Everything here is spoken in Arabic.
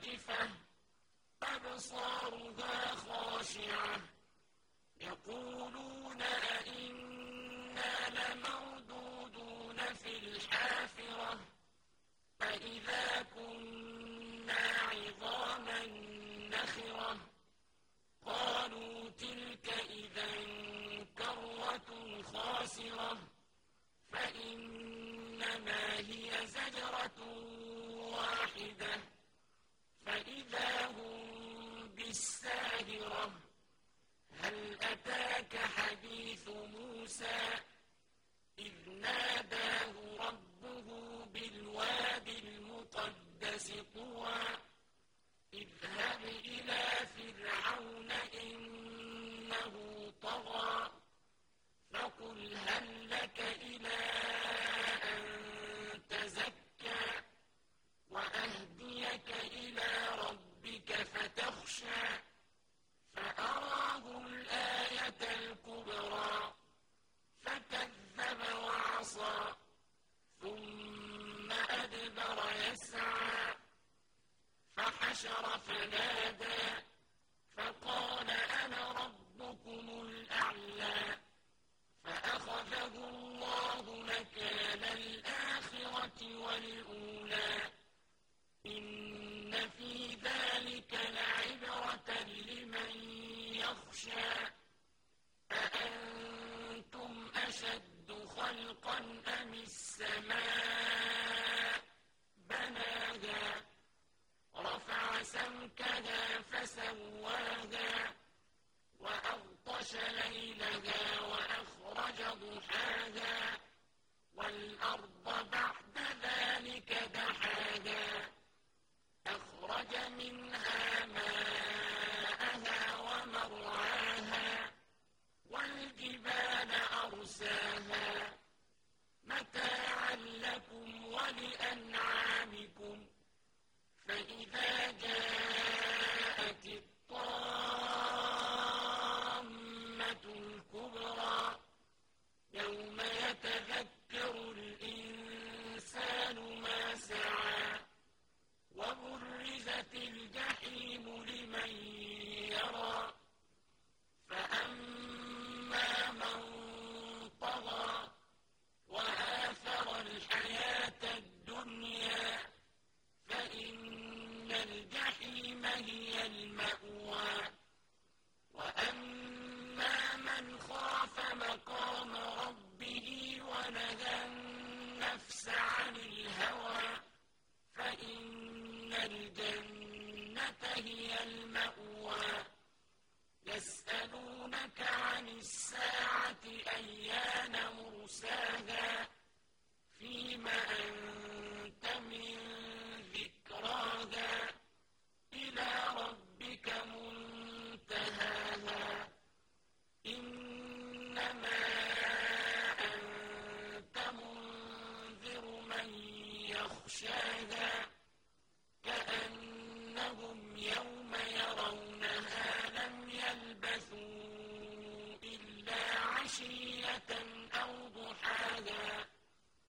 واجفة أبصارها خاشعة. يقولون أئنا لمردودون في الحافرة فإذا كنا عظاما نخرة. قالوا تلك إذا كرة خاسرة فإنما هي زجرة واحدة. فإذا هم بالساهرة هل أتاك فحشر فنادى فقال أنا ربكم الأعلى فأخذه الله مكان الآخرة والأولى. والأرض بعد ذلك دحاها أخرج منها ماءها ومرعاها والجبال أرساها. متاعا لكم ولأنعامكم فإذا الجحيم هي المأوى. وأما من خاف مقام ربه ونهى النفس عن الهوى فإن الجنة هي المأوى. يسألونك عن الساعة يخشاها